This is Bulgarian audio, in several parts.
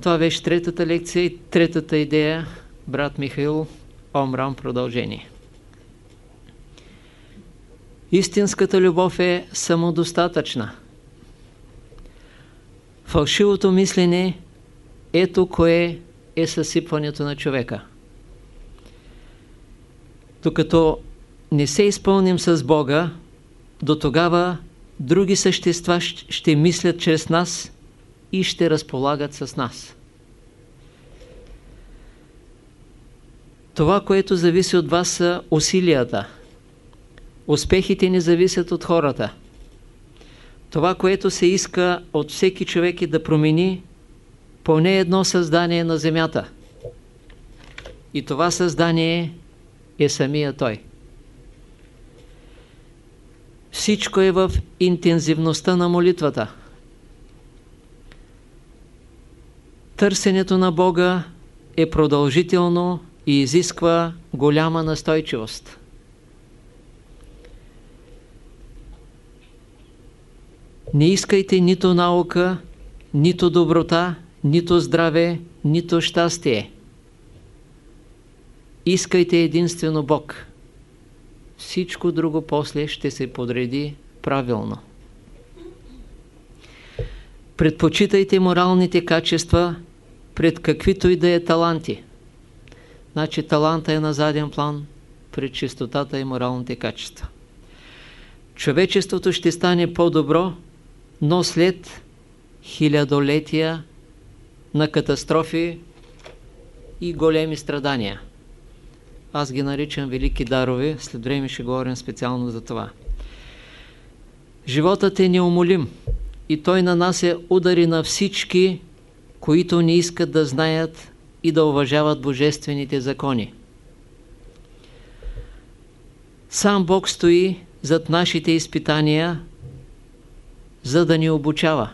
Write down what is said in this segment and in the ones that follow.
Това беше третата лекция и третата идея, брат Михаил, Омрам продължение. Истинската любов е самодостатъчна. Фалшивото мислене, ето кое е съсипването на човека. Докато не се изпълним с Бога, до тогава други същества ще мислят чрез нас и ще разполагат с нас. Това, което зависи от вас са усилията. Успехите не зависят от хората. Това, което се иска от всеки човек е да промени поне едно създание на Земята. И това създание е самия Той. Всичко е в интензивността на молитвата. Търсенето на Бога е продължително и изисква голяма настойчивост. Не искайте нито наука, нито доброта, нито здраве, нито щастие. Искайте единствено Бог. Всичко друго после ще се подреди правилно. Предпочитайте моралните качества пред каквито и да е таланти. Значи таланта е на заден план пред чистотата и моралните качества. Човечеството ще стане по-добро, но след хилядолетия на катастрофи и големи страдания. Аз ги наричам велики дарове, след време ще говорим специално за това. Животът е неумолим и той нанася удари на всички, които не искат да знаят и да уважават божествените закони. Сам Бог стои зад нашите изпитания, за да ни обучава.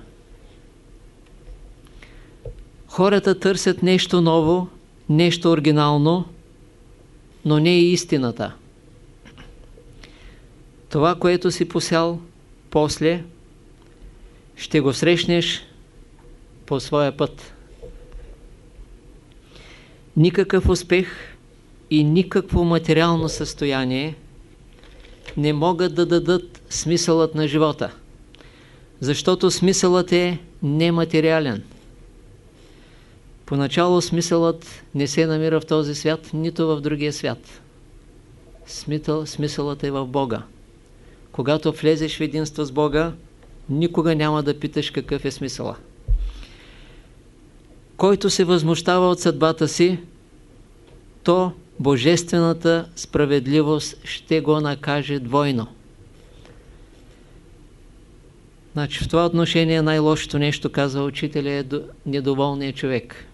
Хората търсят нещо ново, нещо оригинално, но не и истината. Това, което си посял после, ще го срещнеш по своя път. Никакъв успех и никакво материално състояние не могат да дадат смисълът на живота, защото смисълът е нематериален. Поначало смисълът не се намира в този свят, нито в другия свят. Смисъл, смисълът е в Бога. Когато влезеш в единство с Бога, никога няма да питаш какъв е смисъла. Който се възмущава от съдбата си, то Божествената справедливост ще го накаже двойно. Значи в това отношение най-лошото нещо, казва учителя, е недоволният човек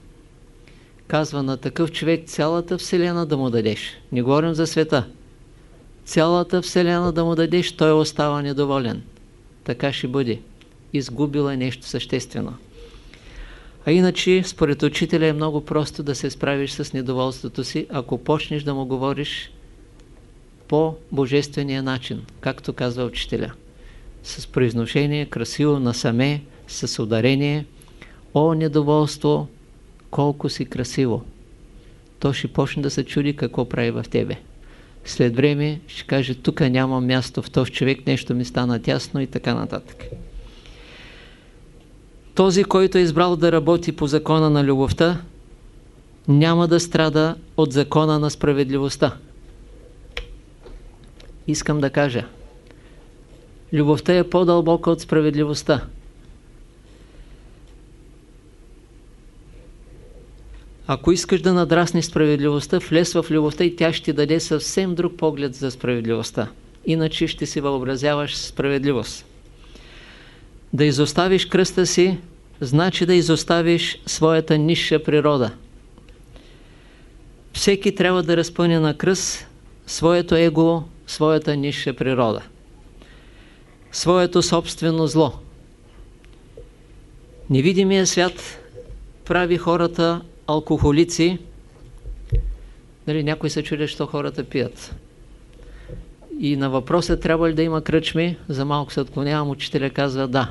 казва на такъв човек цялата Вселена да му дадеш. Не говорим за света. Цялата Вселена да му дадеш, той остава недоволен. Така ще бъде. Изгубила е нещо съществено. А иначе, според учителя е много просто да се справиш с недоволството си, ако почнеш да му говориш по божествения начин, както казва учителя. С произношение, красиво, насаме, с ударение. О, недоволство, колко си красиво. То ще почне да се чуди какво прави в тебе. След време ще каже, тук няма място в този човек, нещо ми стана тясно и така нататък. Този, който е избрал да работи по закона на любовта, няма да страда от закона на справедливостта. Искам да кажа, любовта е по-дълбока от справедливостта. Ако искаш да надраснеш справедливостта, влез в любовта и тя ще даде съвсем друг поглед за справедливостта. Иначе ще си въобразяваш справедливост. Да изоставиш кръста си, значи да изоставиш своята нисша природа. Всеки трябва да разпъне на кръст своето его, своята нисша природа. Своето собствено зло. Невидимия свят прави хората алкохолици, нали, някой се чуди, що хората пият. И на въпроса трябва ли да има кръчми, за малко се отклонявам, учителя казва да.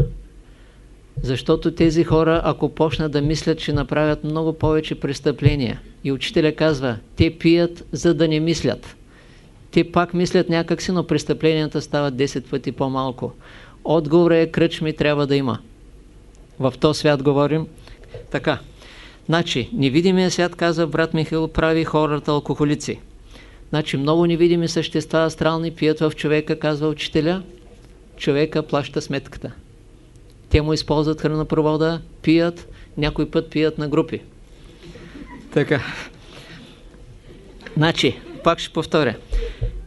Защото тези хора, ако почнат да мислят, ще направят много повече престъпления. И учителя казва, те пият, за да не мислят. Те пак мислят някакси, но престъпленията стават 10 пъти по-малко. Отговор е кръчми трябва да има. В този свят говорим така. Значи, невидимия свят, казва брат Михаил, прави хората алкохолици. Значи, много невидими същества астрални пият в човека, казва учителя. Човека плаща сметката. Те му използват хранопровода, пият, някой път пият на групи. Така. Значи, пак ще повторя.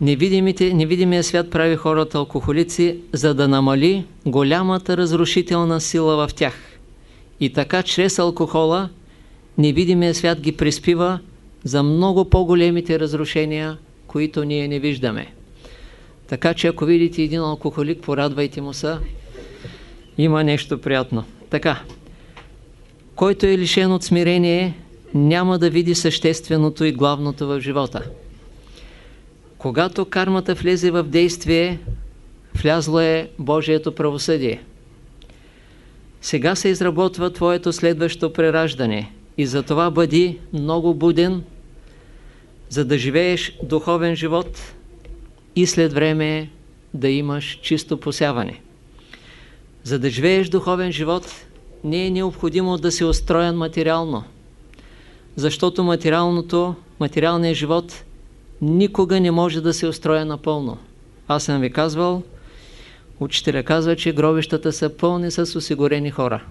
Невидимите, невидимия свят прави хората алкохолици, за да намали голямата разрушителна сила в тях. И така, чрез алкохола, невидимия свят ги приспива за много по-големите разрушения, които ние не виждаме. Така че, ако видите един алкохолик, порадвайте му се, има нещо приятно. Така, който е лишен от смирение, няма да види същественото и главното в живота. Когато кармата влезе в действие, влязло е Божието правосъдие. Сега се изработва твоето следващо прераждане и затова бъди много буден, за да живееш духовен живот и след време да имаш чисто посяване. За да живееш духовен живот, не е необходимо да се устроен материално, защото материалното, материалният живот никога не може да се устроя напълно. Аз съм ви казвал, учителя казва, че гробищата са пълни с осигурени хора.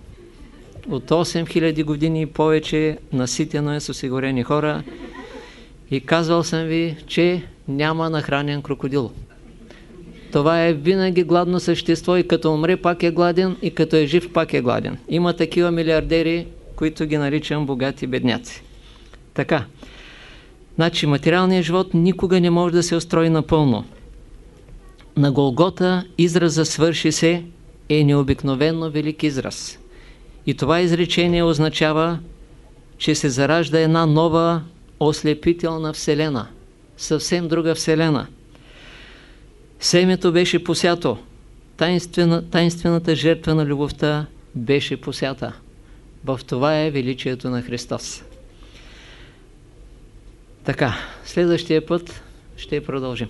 От 8000 години и повече наситено е с осигурени хора и казвал съм ви, че няма нахранен крокодил. Това е винаги гладно същество и като умре пак е гладен и като е жив пак е гладен. Има такива милиардери, които ги наричам богати бедняци. Така. Значи материалният живот никога не може да се устрои напълно. На Голгота израза свърши се е необикновенно велик израз. И това изречение означава, че се заражда една нова ослепителна вселена. Съвсем друга вселена. Семето беше посято. Тайнствена, тайнствената жертва на любовта беше посята. В това е величието на Христос. Така, следващия път ще продължим.